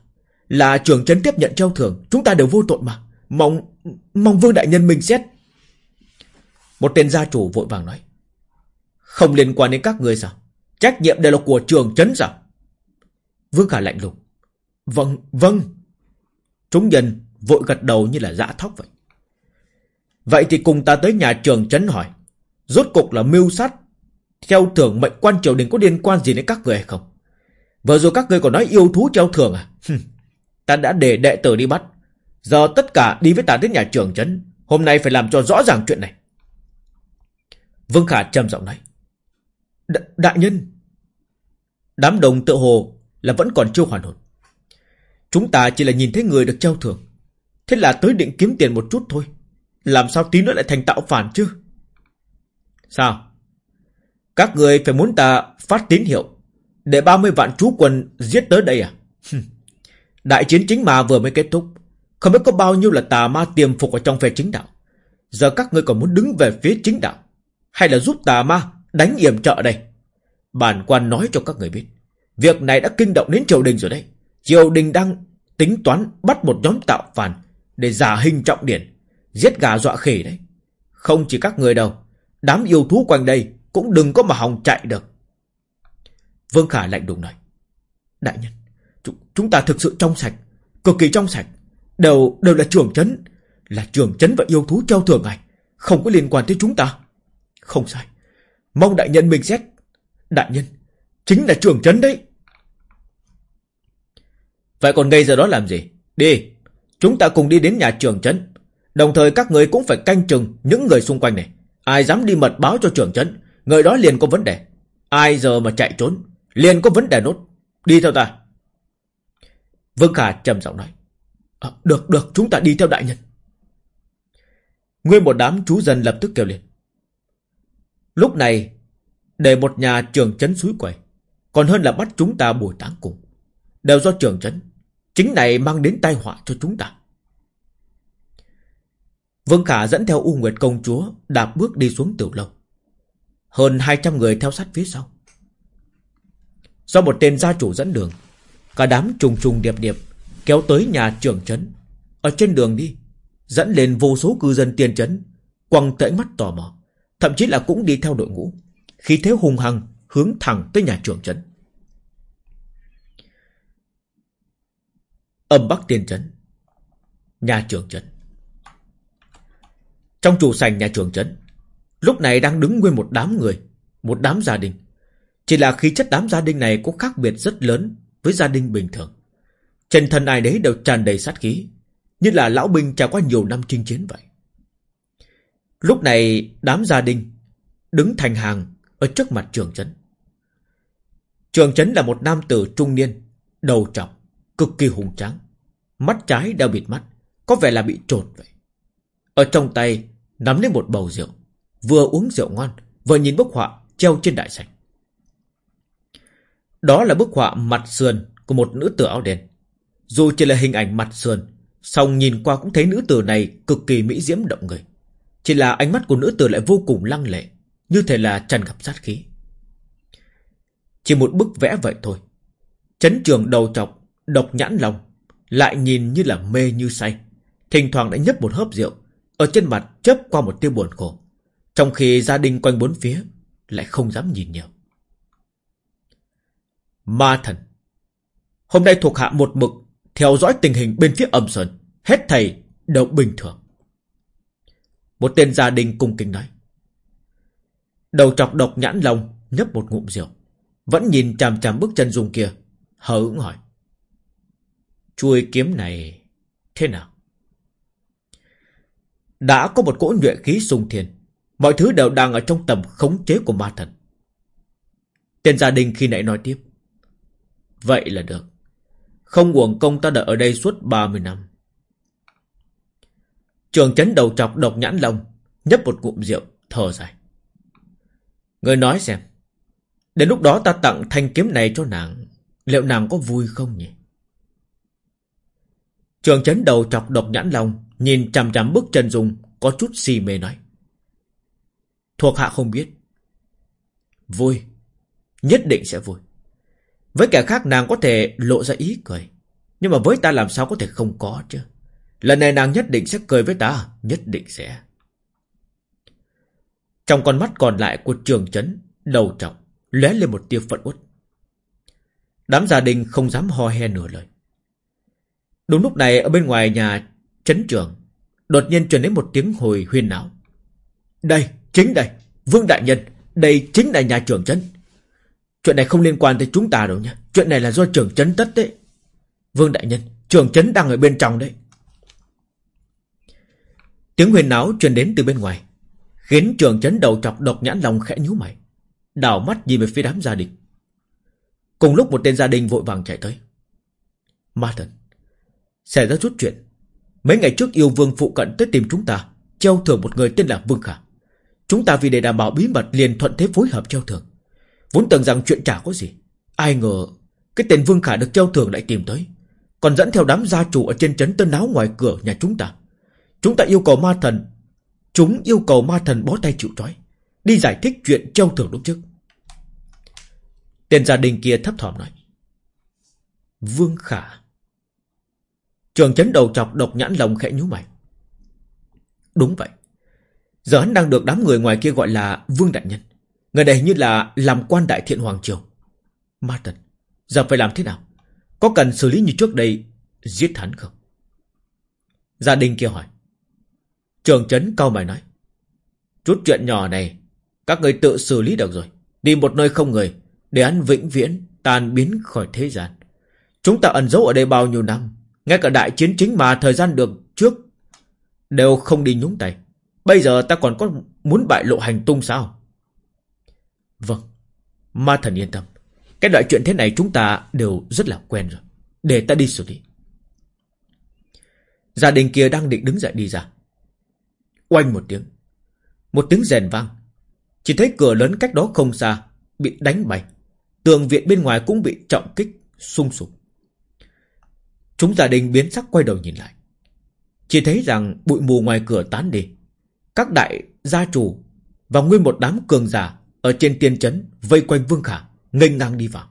Là trưởng trấn tiếp nhận treo thưởng Chúng ta đều vô tội mà. Mong mong Vương Đại Nhân mình xét. Một tên gia chủ vội vàng nói. Không liên quan đến các người sao? Trách nhiệm đều là của trường trấn sao? Vương Khả lạnh lùng. Vâng, vâng. Chúng nhân vội gật đầu như là dã thóc vậy Vậy thì cùng ta tới nhà trường trấn hỏi, Rốt cục là mưu sát theo thưởng mệnh quan triều đình có liên quan gì đến các người hay không? Vừa rồi các người còn nói yêu thú treo thưởng à? ta đã để đệ tử đi bắt. Giờ tất cả đi với ta đến nhà trường trấn. Hôm nay phải làm cho rõ ràng chuyện này. Vương Khả trầm giọng nói. D đại nhân. Đám đồng tự hồ là vẫn còn chưa hoàn hồn. Chúng ta chỉ là nhìn thấy người được treo thưởng. Thế là tới định kiếm tiền một chút thôi. Làm sao tí nữa lại thành tạo phản chứ? Sao? Các người phải muốn ta phát tín hiệu, Để 30 vạn chú quân giết tới đây à Đại chiến chính mà vừa mới kết thúc, Không biết có bao nhiêu là tà ma tiềm phục ở trong phe chính đạo Giờ các ngươi còn muốn đứng về phía chính đạo, Hay là giúp tà ma đánh yểm trợ đây Bản quan nói cho các người biết, Việc này đã kinh động đến triều đình rồi đấy Triều đình đang tính toán bắt một nhóm tạo phản để giả hình trọng điển Giết gà dọa khỉ đấy Không chỉ các người đâu Đám yêu thú quanh đây cũng đừng có mà hòng chạy được. Vương Khả lạnh đùng nói. Đại nhân, chúng ta thực sự trong sạch, cực kỳ trong sạch. Đều đều là trưởng chấn, là trưởng chấn và yêu thú treo thường này, không có liên quan tới chúng ta. Không sai, mong đại nhân mình xét. Đại nhân, chính là trưởng chấn đấy. Vậy còn ngây giờ đó làm gì? Đi, chúng ta cùng đi đến nhà trường chấn. Đồng thời các người cũng phải canh chừng những người xung quanh này. Ai dám đi mật báo cho trưởng chấn Người đó liền có vấn đề. Ai giờ mà chạy trốn Liền có vấn đề nốt. Đi theo ta. Vương Khả trầm giọng nói. À, Được được chúng ta đi theo đại nhân. Nguyên một đám chú dân lập tức kêu lên. Lúc này Để một nhà trường chấn suối quẩy Còn hơn là bắt chúng ta buổi táng cùng. Đều do trường chấn Chính này mang đến tai họa cho chúng ta Vương Khả dẫn theo U Nguyệt công chúa Đạp bước đi xuống tiểu lâu hơn 200 người theo sát phía sau. Do một tên gia chủ dẫn đường, cả đám trùng trùng điệp điệp kéo tới nhà trưởng trấn. Ở trên đường đi, dẫn lên vô số cư dân tiền trấn, quăng tẩy mắt tò mò, thậm chí là cũng đi theo đội ngũ, khi thế hùng hăng hướng thẳng tới nhà trưởng trấn. Âm Bắc Tiên Trấn, Nhà trường trấn. Trong chủ sảnh nhà trường trấn, Lúc này đang đứng nguyên một đám người, Một đám gia đình. Chỉ là khí chất đám gia đình này có khác biệt rất lớn Với gia đình bình thường. Trên thân ai đấy đều tràn đầy sát khí, Như là lão binh trải qua nhiều năm chinh chiến vậy. Lúc này, đám gia đình Đứng thành hàng Ở trước mặt trường trấn. Trường trấn là một nam tử trung niên, Đầu trọc. Cực kỳ hùng tráng. Mắt trái đeo bịt mắt, Có vẻ là bị trột vậy Ở trong tay, nắm lấy một bầu rượu, Vừa uống rượu ngon, Vừa nhìn bức họa treo trên đại sảnh. Đó là bức họa mặt sườn Của một nữ tử áo đen. Dù chỉ là hình ảnh mặt sườn, song nhìn qua cũng thấy nữ tử này Cực kỳ mỹ diễm động người. Chỉ là ánh mắt của nữ tử lại vô cùng lăng lệ, Như thể là tràn gặp sát khí. Chỉ một bức vẽ vậy thôi. Chấn trường đầu trọc Độc nhãn lòng, Lại nhìn như là mê như say. Thỉnh thoảng đã nhấp một hớp rượu, Ở trên mặt chớp qua một tiêu buồn khổ. Trong khi gia đình quanh bốn phía Lại không dám nhìn nhiều. Ma thần, Hôm nay thuộc hạ một mực Theo dõi tình hình bên phía âm sơn, Hết thầy đều bình thường. Một tên gia đình cung kính nói. Đầu trọc độc nhãn lòng, Nhấp một ngụm rượu, Vẫn nhìn chằm chằm bước chân dùng kia, Hờ ứng hỏi. Chuôi kiếm này thế nào? Đã có một cỗ nhuệ khí sung thiền Mọi thứ đều đang ở trong tầm khống chế của ma thần. Tên gia đình khi nãy nói tiếp. Vậy là được. Không uổng công ta đợi ở đây suốt 30 năm. Trường chấn đầu chọc độc nhãn lông, nhấp một cụm rượu, thở dài. Người nói xem, đến lúc đó ta tặng thanh kiếm này cho nàng, liệu nàng có vui không nhỉ? Trường chấn đầu chọc độc nhãn lòng, nhìn chằm chằm bức chân dung, có chút si mê nói. Thuộc hạ không biết. Vui, nhất định sẽ vui. Với kẻ khác nàng có thể lộ ra ý cười, nhưng mà với ta làm sao có thể không có chứ? Lần này nàng nhất định sẽ cười với ta, nhất định sẽ. Trong con mắt còn lại của trường chấn, đầu trọng, lóe lên một tia phận uất. Đám gia đình không dám ho he nửa lời. Đúng lúc này ở bên ngoài nhà chấn trường, đột nhiên truyền đến một tiếng hồi huyên não. Đây, chính đây, Vương Đại Nhân, đây chính là nhà trưởng chấn. Chuyện này không liên quan tới chúng ta đâu nha Chuyện này là do trưởng chấn tất đấy. Vương Đại Nhân, trưởng chấn đang ở bên trong đấy. Tiếng huyền náo truyền đến từ bên ngoài. Khiến trưởng chấn đầu chọc độc nhãn lòng khẽ nhíu mày. Đảo mắt nhìn về phía đám gia đình. Cùng lúc một tên gia đình vội vàng chạy tới. Ma thần. Xảy ra chút chuyện. Mấy ngày trước yêu vương phụ cận tới tìm chúng ta. Treo thưởng một người tên là Vương Khả. Chúng ta vì để đảm bảo bí mật liền thuận thế phối hợp treo thưởng. Vốn tưởng rằng chuyện chả có gì. Ai ngờ, cái tên Vương Khả được treo thưởng lại tìm tới. Còn dẫn theo đám gia chủ ở trên trấn tân áo ngoài cửa nhà chúng ta. Chúng ta yêu cầu ma thần, Chúng yêu cầu ma thần bó tay chịu trói, Đi giải thích chuyện treo thưởng lúc trước Tên gia đình kia thấp thỏm nói, Vương Khả Trường chấn đầu chọc độc nhãn lòng khẽ nhú mày. Đúng vậy. Giờ hắn đang được đám người ngoài kia gọi là Vương Đại Nhân. Người này như là làm quan đại thiện Hoàng Triều. Ma thần Giờ phải làm thế nào? Có cần xử lý như trước đây Giết hắn không? Gia đình kia hỏi. Trường chấn cao mày nói. Chút chuyện nhỏ này, các người tự xử lý được rồi. Đi một nơi không người, để hắn vĩnh viễn tan biến khỏi thế gian. Chúng ta ẩn giấu ở đây bao nhiêu năm, ngay cả đại chiến chính mà thời gian được trước đều không đi nhúng tay. Bây giờ ta còn có muốn bại lộ hành tung sao? Vâng, ma thần yên tâm. Cái loại chuyện thế này chúng ta đều rất là quen rồi. Để ta đi xử lý. Gia đình kia đang định đứng dậy đi ra. Oanh một tiếng. Một tiếng rèn vang. Chỉ thấy cửa lớn cách đó không xa, bị đánh bay. Tường viện bên ngoài cũng bị trọng kích, sung sụp. Chúng gia đình biến sắc quay đầu nhìn lại. Chỉ thấy rằng bụi mù ngoài cửa tán đi. Các đại gia chủ và nguyên một đám cường giả ở trên tiên trấn vây quanh Vương Khả, nghênh ngang đi vào.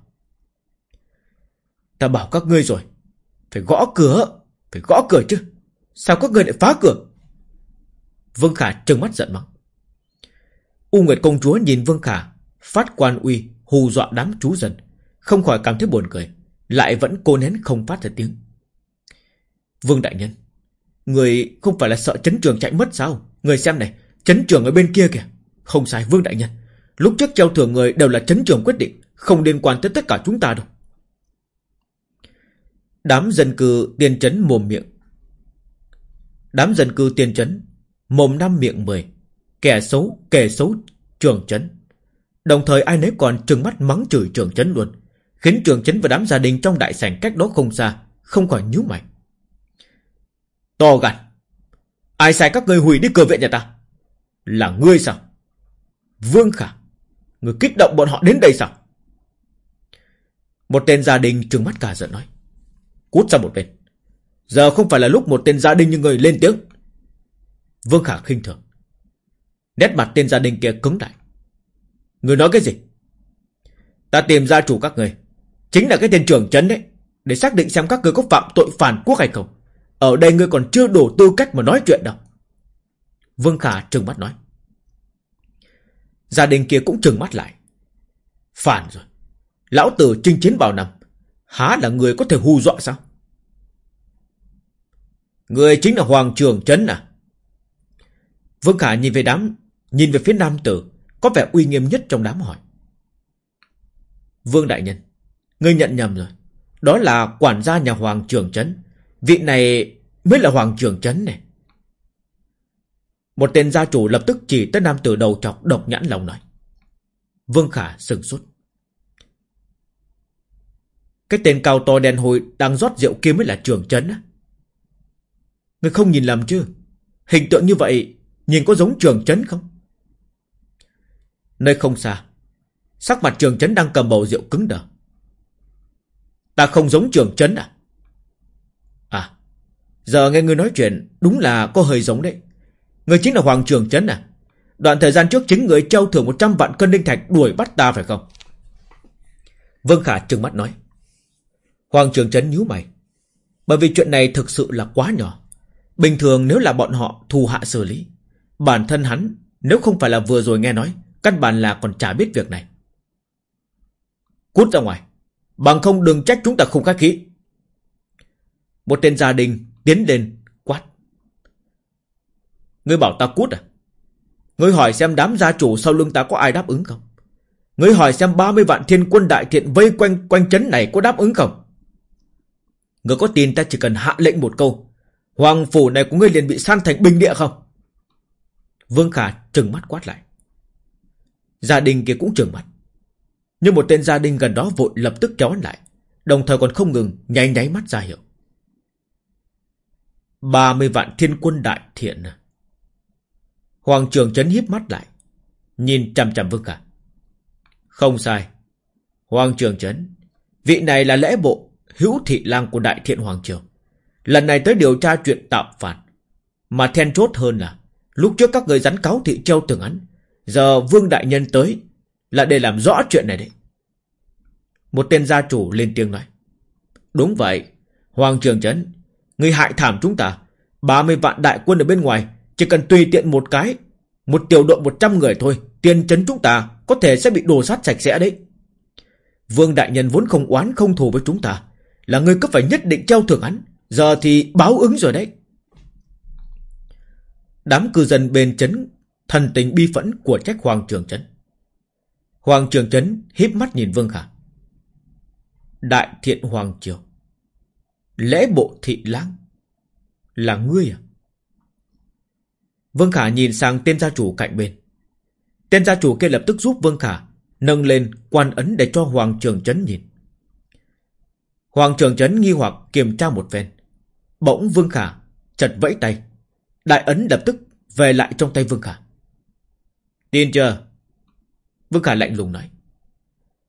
Ta bảo các ngươi rồi, phải gõ cửa, phải gõ cửa chứ. Sao các ngươi lại phá cửa? Vương Khả trừng mắt giận mắng. U Nguyệt công chúa nhìn Vương Khả phát quan uy hù dọa đám chú dân, không khỏi cảm thấy buồn cười, lại vẫn cô nén không phát ra tiếng. Vương đại nhân, người không phải là sợ chấn trường chạy mất sao? Người xem này, chấn trường ở bên kia kìa. Không sai, Vương đại nhân. Lúc trước treo thưởng người đều là chấn trường quyết định, không liên quan tới tất cả chúng ta đâu. Đám dân cư tiền chấn mồm miệng. Đám dân cư tiền chấn Mồm năm miệng mười Kẻ xấu, kẻ xấu trường chấn Đồng thời ai nấy còn trừng mắt mắng chửi trường chấn luôn Khiến trường chấn và đám gia đình trong đại sảnh cách đó không xa Không khỏi nhíu mày To gan Ai sai các ngươi hủy đi cửa viện nhà ta Là ngươi sao Vương Khả, Người kích động bọn họ đến đây sao Một tên gia đình trừng mắt cả giận nói Cút ra một bên Giờ không phải là lúc một tên gia đình như người lên tiếng Vương Khả khinh thường. Nét mặt tên gia đình kia cứng lại. Người nói cái gì? Ta tìm gia chủ các người. Chính là cái tên trưởng chấn đấy. Để xác định xem các người có phạm tội phản quốc hay không. Ở đây ngươi còn chưa đủ tư cách mà nói chuyện đâu. Vương Khả trừng mắt nói. Gia đình kia cũng trừng mắt lại. Phản rồi. Lão tử chinh chiến bao năm. Há là người có thể hù dọa sao? Người chính là Hoàng Trường Trấn à? Vương Khả nhìn về đám, nhìn về phía nam tử, có vẻ uy nghiêm nhất trong đám hỏi. Vương Đại Nhân, ngươi nhận nhầm rồi. Đó là quản gia nhà Hoàng Trường Trấn. Vị này mới là Hoàng Trường Trấn này. Một tên gia chủ lập tức chỉ tới nam tử đầu chọc độc nhãn lòng nói. Vương Khả sừng sốt. Cái tên cao to đen hồi đang rót rượu kia mới là trường chấn á. Người không nhìn lầm chứ? Hình tượng như vậy nhìn có giống trường chấn không? Nơi không xa, sắc mặt trường chấn đang cầm bầu rượu cứng đờ. Ta không giống trường chấn? À, giờ nghe người nói chuyện, đúng là có hơi giống đấy. Người chính là Hoàng Trường Chấn à? Đoạn thời gian trước chính người trao thưởng 100 vạn cân linh thạch đuổi bắt ta phải không? Vương Khả trừng mắt nói. Hoàng Trường Chấn nhíu mày. Bởi vì chuyện này thực sự là quá nhỏ. Bình thường nếu là bọn họ thù hạ xử lý. Bản thân hắn nếu không phải là vừa rồi nghe nói, Căn bản là còn chả biết việc này Cút ra ngoài Bằng không đừng trách chúng ta không khách khí Một tên gia đình tiến lên quát. Ngươi bảo ta cút à? Ngươi hỏi xem đám gia chủ sau lưng ta có ai đáp ứng không? Ngươi hỏi xem 30 vạn thiên quân đại thiện vây quanh quanh chấn này có đáp ứng không? Ngươi có tin ta chỉ cần hạ lệnh một câu, Hoàng phủ này của ngươi liền bị san thành bình địa không? Vương Khả trừng mắt quát lại. Gia đình kia cũng trừng mắt. Nhưng một tên gia đình gần đó vội lập tức kéo lại, Đồng thời còn không ngừng nháy nháy mắt ra hiệu. 30 vạn thiên quân đại thiện. À Hoàng trường chấn hiếp mắt lại, Nhìn chằm chằm Vương Khả Không sai. Hoàng trường chấn, Vị này là lễ bộ Hữu thị lang của đại thiện Hoàng Trường. Lần này tới điều tra chuyện tạo phản Mà then chốt hơn là, Lúc trước các người rắn cáo thị treo tường án, Giờ Vương Đại Nhân tới Là để làm rõ chuyện này đấy. Một tên gia chủ lên tiếng nói, Đúng vậy, Hoàng Trường chấn Người hại thảm chúng ta 30 vạn đại quân ở bên ngoài, Chỉ cần tùy tiện một cái, Một tiểu đội 100 người thôi, Tiền trấn chúng ta có thể sẽ bị đổ sát sạch sẽ đấy Vương Đại Nhân vốn không oán không thù với chúng ta, Là người cứ phải nhất định treo thưởng hắn, Giờ thì báo ứng rồi đấy Đám cư dân bên chấn thần tình bi phẫn của trách Hoàng Trường Trấn. Hoàng Trường Trấn híp mắt nhìn Vương Khả. Đại thiện Hoàng Triều. Lễ bộ thị lang. Là ngươi à? Vương Khả nhìn sang tên gia chủ cạnh bên. Tên gia chủ kia lập tức giúp Vương Khả nâng lên quan ấn để cho Hoàng Trường Trấn nhìn. Hoàng Trường Trấn nghi hoặc kiểm tra một phen Bỗng Vương Khả chật vẫy tay. Đại ấn lập tức về lại trong tay Vương Khả. Tin chưa? Vương Khả lạnh lùng nói.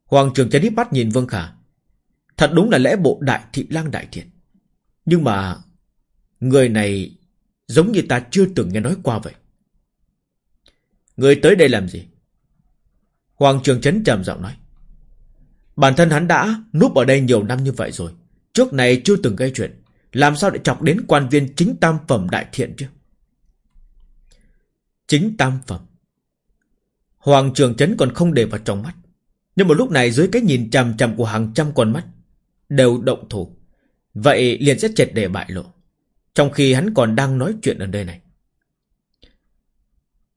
Hoàng trường chấn hít mắt nhìn Vương Khả. Thật đúng là lẽ bộ đại thị lang đại thiện. Nhưng mà... Người này giống như ta chưa từng nghe nói qua vậy. Người tới đây làm gì? Hoàng trường chấn trầm giọng nói. Bản thân hắn đã núp ở đây nhiều năm như vậy rồi. Trước này chưa từng gây chuyện. Làm sao để chọc đến quan viên chính tam phẩm đại thiện chứ? Chính tam phẩm. Hoàng Trường Trấn còn không để vào trong mắt. Nhưng một lúc này dưới cái nhìn chằm chằm của hàng trăm con mắt, đều động thủ. Vậy liền sẽ triệt để bại lộ. Trong khi hắn còn đang nói chuyện ở nơi này.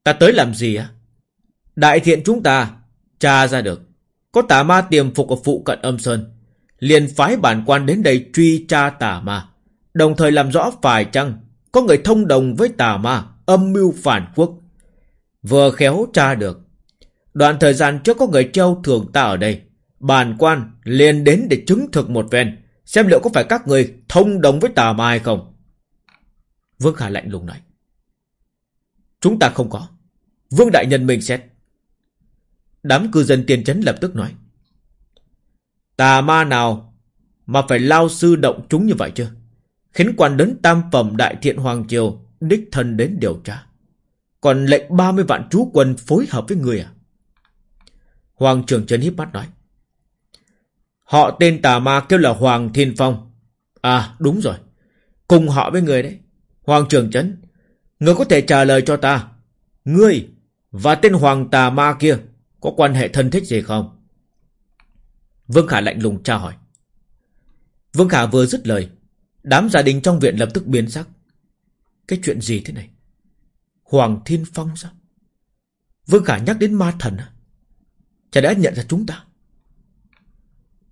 Ta tới làm gì á? Đại thiện chúng ta, tra ra được. Có tà ma tiềm phục ở phụ cận âm sơn. Liền phái bản quan đến đây truy tra tà ma. Đồng thời làm rõ phải chăng có người thông đồng với tà ma, âm mưu phản quốc. Vừa khéo tra được Đoạn thời gian trước có người treo thường ta ở đây. Bản quan liền đến để chứng thực một ven. Xem liệu có phải các người thông đồng với tà ma hay không? Vương Khả lạnh lùng nói. Chúng ta không có. Vương Đại Nhân mình xét. Đám cư dân tiền chấn lập tức nói. Tà ma nào mà phải lao sư động chúng như vậy chưa? Khiến quan đến tam phẩm đại thiện Hoàng Triều đích thân đến điều tra. Còn lệnh 30 vạn chú quân phối hợp với người à? Hoàng trưởng Trấn híp mắt nói. Họ tên tà ma kêu là Hoàng Thiên Phong. À đúng rồi. Cùng họ với người đấy. Hoàng Trường Trấn. Người có thể trả lời cho ta. Ngươi và tên Hoàng tà ma kia có quan hệ thân thích gì không? Vương Khả lạnh lùng tra hỏi. Vương Khả vừa dứt lời. Đám gia đình trong viện lập tức biến sắc. Cái chuyện gì thế này? Hoàng Thiên Phong sao? Vương Khả nhắc đến ma thần à? Chả đã nhận ra chúng ta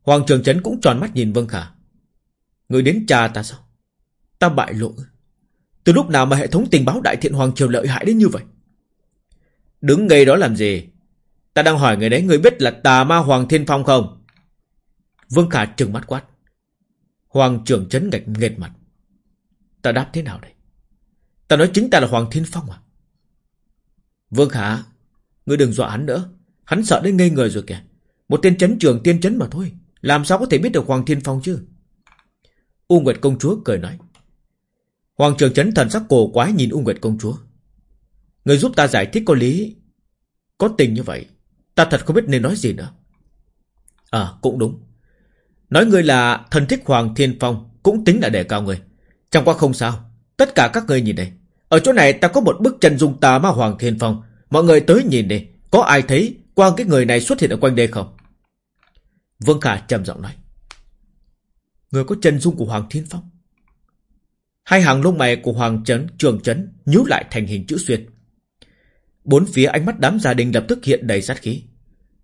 Hoàng Trường Trấn cũng tròn mắt nhìn Vương Khả Người đến cha ta sao Ta bại lộ Từ lúc nào mà hệ thống tình báo đại thiện Hoàng Triều lợi hại đến như vậy Đứng ngay đó làm gì Ta đang hỏi người đấy Người biết là tà ma Hoàng Thiên Phong không Vương Khả trừng mắt quát. Hoàng Trường chấn ngạch nghệt mặt. Ta đáp thế nào đây? Ta nói chính ta là Hoàng Thiên Phong à? Vương Khả, ngươi đừng dọa hắn nữa. Hắn sợ đến ngây người rồi kìa. Một tên chấn trường tiên chấn mà thôi. Làm sao có thể biết được Hoàng Thiên Phong chứ? U Nguyệt Công Chúa cười nói. Hoàng trường chấn thần sắc cổ quái nhìn U Nguyệt Công Chúa. Người giúp ta giải thích có lý. Có tình như vậy. Ta thật không biết nên nói gì nữa. À, cũng đúng. Nói người là thần thích Hoàng Thiên Phong cũng tính là đề cao người. Chẳng qua không sao. Tất cả các người nhìn đây. Ở chỗ này ta có một bức chân dung tà ma Hoàng Thiên Phong. Mọi người tới nhìn đi. Có ai thấy qua cái người này xuất hiện ở quanh đây không? Vương Khả trầm giọng nói. Người có chân dung của Hoàng Thiên Phong. Hai hàng lông mày của Hoàng Trấn, Trường Trấn nhíu lại thành hình chữ xuyên. Bốn phía ánh mắt đám gia đình lập tức hiện đầy sát khí.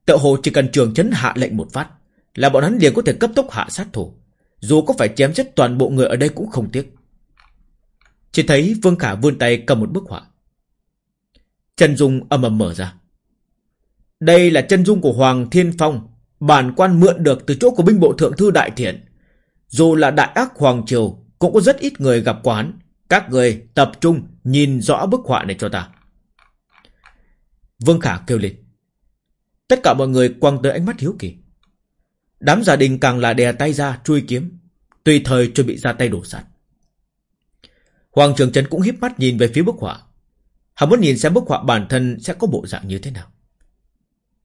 Tợ hồ chỉ cần Trường Trấn hạ lệnh một phát, là bọn hắn liền có thể cấp tốc hạ sát thủ. Dù có phải chém chết toàn bộ người ở đây cũng không tiếc. Chỉ thấy Vương Khả vươn tay cầm một bức họa. Chân dung âm ầm mở ra. Đây là chân dung của Hoàng Thiên Phong, bản quan mượn được từ chỗ của binh bộ thượng thư đại thiện. Dù là đại ác Hoàng Triều, cũng có rất ít người gặp quán. Các người tập trung nhìn rõ bức họa này cho ta. Vương Khả kêu lên. Tất cả mọi người quăng tới ánh mắt hiếu kỳ. Đám gia đình càng là đè tay ra chui kiếm, tùy thời chuẩn bị ra tay đổ sát. Hoàng Trường trấn cũng híp mắt nhìn về phía bức họa. Hắn muốn nhìn xem bức họa bản thân sẽ có bộ dạng như thế nào.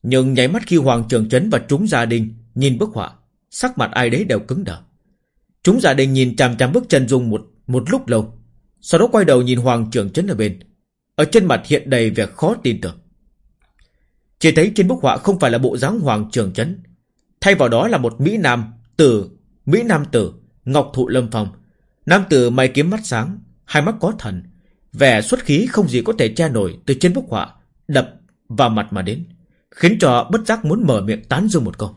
Nhưng nháy mắt khi Hoàng Trường Trấn và chúng gia đình nhìn bức họa, sắc mặt ai đấy đều cứng đờ. Chúng gia đình nhìn chằm chằm bức chân dung một một lúc lâu, sau đó quay đầu nhìn Hoàng Trường Trấn ở bên. Ở trên mặt hiện đầy vẻ khó tin tưởng. Chỉ thấy trên bức họa không phải là bộ dáng Hoàng Trường Trấn, thay vào đó là một Mỹ Nam tử, Mỹ Nam tử, Ngọc Thụ Lâm Phong. Nam tử mày kiếm mắt sáng, hai mắt có thần, vẻ xuất khí không gì có thể che nổi từ trên bức họa đập vào mặt mà đến, khiến cho bất giác muốn mở miệng tán dương một câu.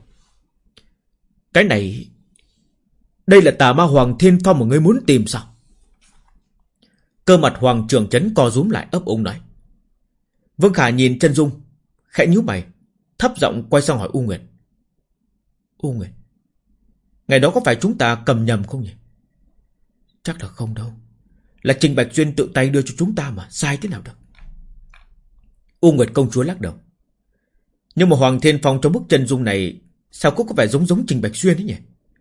Cái này đây là tà ma Hoàng Thiên Phong mà ngươi muốn tìm sao? Cơ mặt Hoàng Trường Trấn co rúm lại ấp úng nói. Vương Khả nhìn chân dung, khẽ nhíu mày, thấp giọng quay sang hỏi U Nguyệt. U Nguyệt, ngày đó có phải chúng ta cầm nhầm không nhỉ? Chắc là không đâu. Là Trình Bạch Duyên tự tay đưa cho chúng ta mà, sai thế nào được? U Nguyệt công chúa lắc đầu. Nhưng mà Hoàng Thiên Phong trong bức chân dung này sao cũng có vẻ giống giống Trình Bạch Xuyên ấy nhỉ?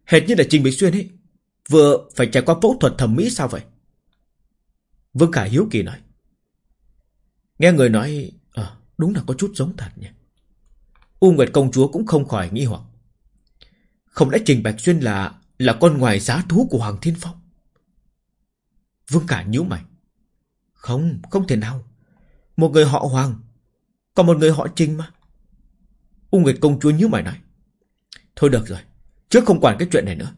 Hệt như là Trình Bạch Xuyên ấy. Vừa phải trải qua phẫu thuật thẩm mỹ sao vậy? Vương Khả hiếu kỳ nói. Nghe người nói, à, đúng là có chút giống thật nhỉ. U Nguyệt công chúa cũng không khỏi nghi hoặc. Không lẽ Trình Bạch Xuyên là là con ngoài giá thú của Hoàng Thiên Phong? Vương Khả nhíu mày. Không, không thể nào. Một người họ Hoàng, còn một người họ Trình mà. U Nguyệt công chúa như mày nói. Thôi được rồi, Trước không quản cái chuyện này nữa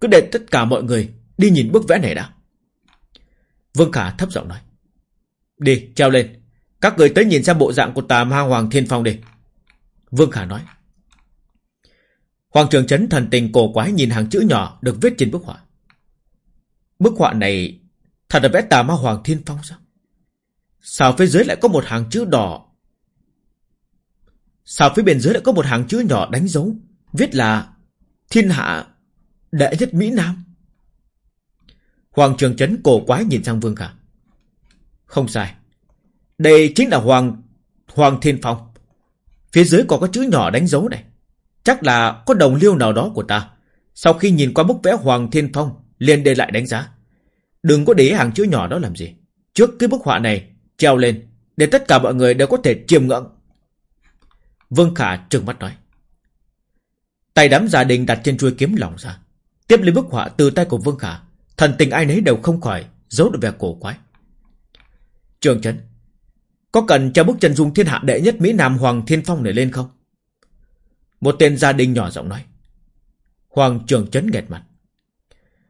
Cứ để tất cả mọi người đi nhìn bức vẽ này đã Vương Khả thấp giọng nói Đi treo lên Các người tới nhìn xem bộ dạng của tà ma Hoàng Thiên Phong đi Vương Khả nói Hoàng trường chấn thần tình cổ quái nhìn hàng chữ nhỏ được viết trên bức họa. Bức họa này thật là vẽ tà ma Hoàng Thiên Phong sao? Sao phía dưới lại có một hàng chữ đỏ? Sao phía bên dưới lại có một hàng chữ nhỏ đánh dấu? Viết là Thiên hạ đệ nhất Mỹ Nam. Hoàng Trường Trấn cổ quái nhìn sang Vương Khả. Không sai. Đây chính là Hoàng Hoàng Thiên Phong. Phía dưới còn có chữ nhỏ đánh dấu này. Chắc là có đồng liêu nào đó của ta. Sau khi nhìn qua bức vẽ Hoàng Thiên Phong, liền để lại đánh giá. Đừng có để hàng chữ nhỏ đó làm gì. Trước cái bức họa này, treo lên, để tất cả mọi người đều có thể chiêm ngưỡng. Vương Khả trừng mắt nói. Tay đám gia đình đặt trên chuôi kiếm lỏng ra. Tiếp lấy bức họa từ tay của Vương Khả. Thần tình ai nấy đều không khỏi giấu được vẻ cổ quái. Trường Trấn, có cần cho bức chân dung thiên hạ đệ nhất Mỹ Nam Hoàng Thiên Phong này lên không? Một tên gia đình nhỏ giọng nói. Hoàng Trường Trấn nghẹt mặt.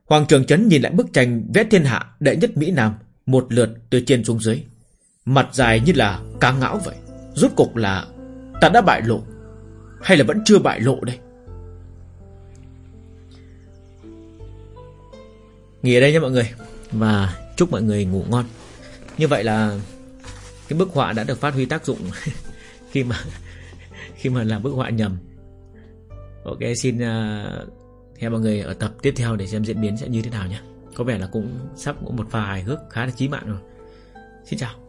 Hoàng Trường Trấn nhìn lại bức tranh vẽ thiên hạ đệ nhất Mỹ Nam một lượt từ trên xuống dưới. Mặt dài như là cá ngão vậy. Rốt cục là ta đã bại lộ hay là vẫn chưa bại lộ đây? Nghỉ ở đây nha mọi người Và chúc mọi người ngủ ngon. Như vậy là Cái bức họa đã được phát huy tác dụng <laughs> Khi mà Khi mà làm bức họa nhầm. Ok xin à, uh, hẹn mọi người ở tập tiếp theo để xem diễn biến sẽ như thế nào nhé. Có vẻ là cũng sắp một vài hước khá là chí mạng rồi. Xin chào.